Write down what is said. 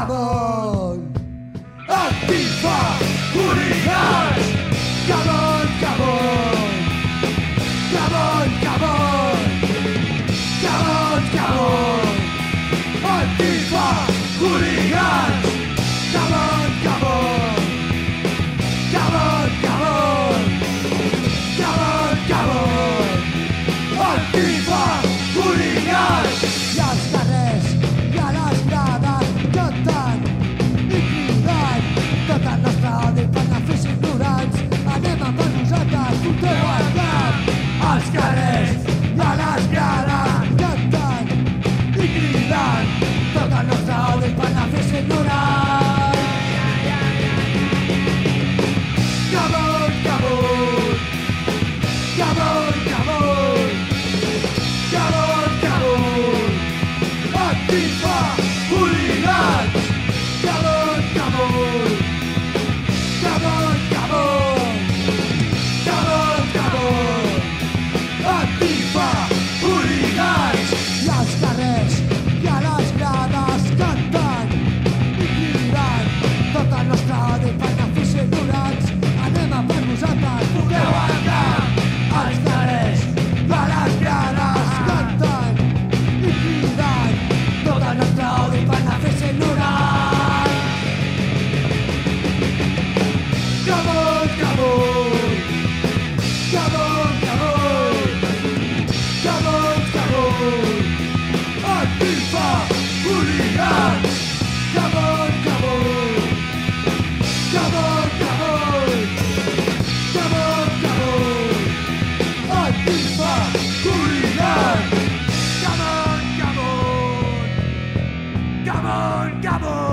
Diabol! Antifa! Hurricane! trouble.